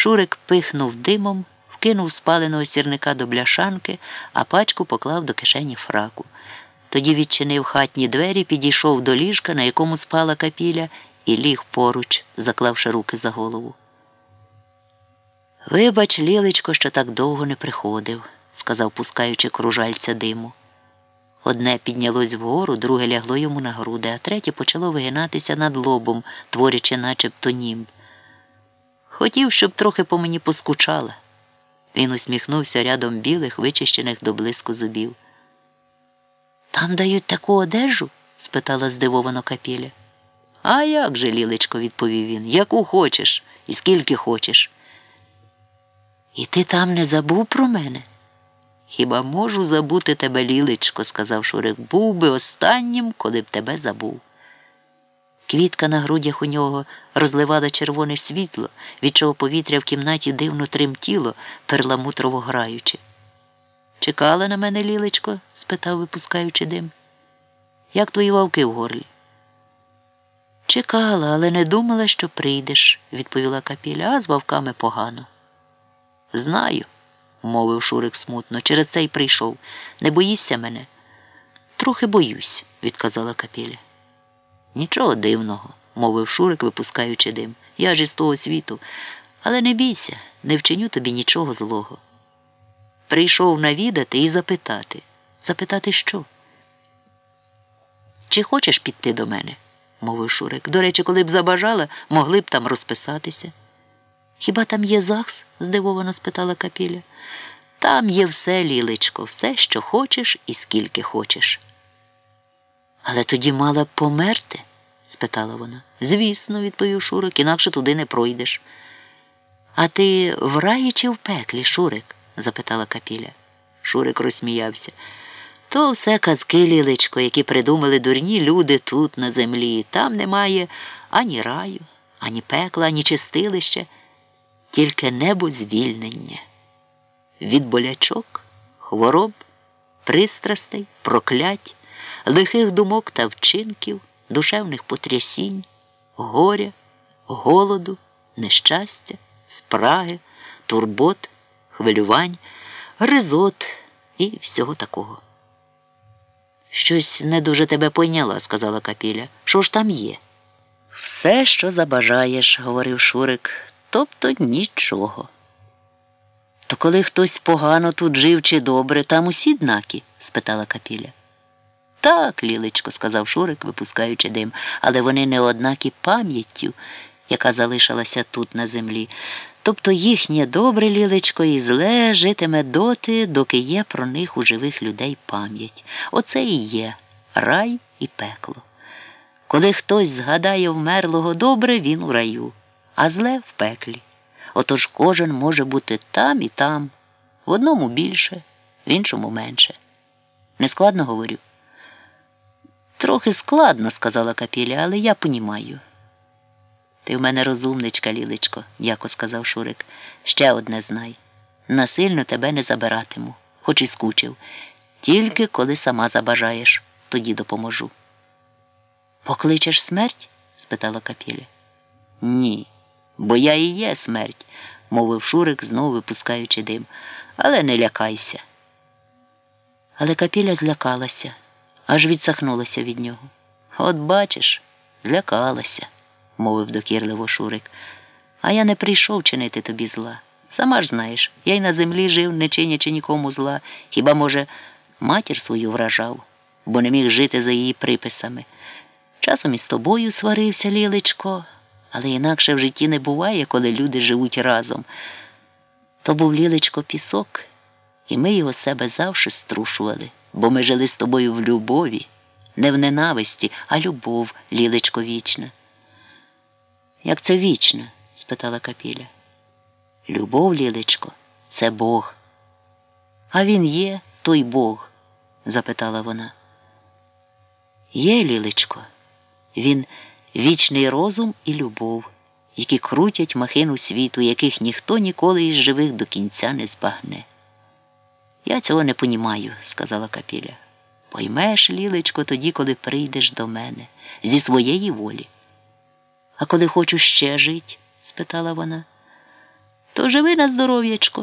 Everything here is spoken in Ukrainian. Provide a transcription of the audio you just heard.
Шурик пихнув димом, вкинув спаленого сірника до бляшанки, а пачку поклав до кишені фраку. Тоді відчинив хатні двері, підійшов до ліжка, на якому спала капіля, і ліг поруч, заклавши руки за голову. Вибач, Лілечко, що так довго не приходив, сказав, пускаючи кружальця диму. Одне піднялось вгору, друге лягло йому на груди, а третє почало вигинатися над лобом, творячи начебто німб. Хотів, щоб трохи по мені поскучала. Він усміхнувся рядом білих, вичищених до блиску зубів. Там дають таку одежу? спитала здивовано капіля. А як же, Лілечко, відповів він, яку хочеш і скільки хочеш. І ти там не забув про мене? Хіба можу забути тебе, Лілечко, сказав Шурик, був би останнім, коли б тебе забув. Квітка на грудях у нього розливала червоне світло, від чого повітря в кімнаті дивно тремтіло, перламутрово граючи. Чекала на мене, Лілечко? спитав, випускаючи дим. Як твої вовки в горлі? Чекала, але не думала, що прийдеш, відповіла капіля, а з вовками погано. Знаю, мовив Шурик смутно, через це й прийшов. Не боїшся мене? Трохи боюсь, відказала капіля. Нічого дивного, мовив Шурик, випускаючи дим. Я ж із того світу. Але не бійся, не вчиню тобі нічого злого. Прийшов навідати і запитати. Запитати що? Чи хочеш піти до мене? мовив Шурик. До речі, коли б забажала, могли б там розписатися. Хіба там є ЗАГС? здивовано спитала Капіля. Там є все, Лілечко, все, що хочеш і скільки хочеш. Але тоді мала б померти? спитала вона. Звісно, відповів Шурик, інакше туди не пройдеш. А ти в раї чи в пеклі, Шурик? запитала Капіля. Шурик розсміявся. То все казки, Лілечко, які придумали дурні люди тут, на землі. Там немає ані раю, ані пекла, ані чистилища, тільки небо звільнення. Від болячок, хвороб, пристрастей, проклять, лихих думок та вчинків, душевних потрясінь, горя, голоду, нещастя, спраги, турбот, хвилювань, гризот і всього такого. Щось не дуже тебе пойняла, сказала Капіля. Що ж там є? Все, що забажаєш, говорив Шурик, тобто нічого. То коли хтось погано тут жив чи добре, там усі днакі? спитала Капіля. Так, Лілечко, сказав Шурик, випускаючи дим, але вони не однакі пам'яттю, яка залишилася тут на землі. Тобто їхнє добре лілечко і зле житиме доти, доки є про них у живих людей пам'ять. Оце і є рай і пекло. Коли хтось згадає вмерлого добре, він у раю, а зле в пеклі. Отож кожен може бути там і там, в одному більше, в іншому менше. Нескладно говорю? Трохи складно, сказала Капіля, але я понімаю. Ти в мене розумничка, Лілечко, м'яко сказав Шурик. Ще одне знай. Насильно тебе не забиратиму, хоч і скучив. Тільки коли сама забажаєш, тоді допоможу. Покличеш смерть? спитала Капіля. Ні, бо я і є смерть, мовив Шурик, знову випускаючи дим. Але не лякайся. Але Капіля злякалася, аж відсахнулася від нього. От бачиш, злякалася мовив докірливо Шурик. А я не прийшов чинити тобі зла. Сама ж знаєш, я й на землі жив, не чинячи нікому зла, хіба, може, матір свою вражав, бо не міг жити за її приписами. Часом із тобою сварився, Лілечко, але інакше в житті не буває, коли люди живуть разом. То був Лілечко пісок, і ми його себе завжди струшували, бо ми жили з тобою в любові, не в ненависті, а любов, Лілечко вічна. Як це вічно? спитала Капіля. Любов, Лілечко, це Бог. А він є той Бог? запитала вона. Є, Лілечко, він вічний розум і любов, які крутять махину світу, яких ніхто ніколи із живих до кінця не збагне. Я цього не понімаю, сказала Капіля. Поймеш, Лілечко, тоді, коли прийдеш до мене, зі своєї волі. А коли хочу ще жить? спитала вона. То живи на здоров'ячко.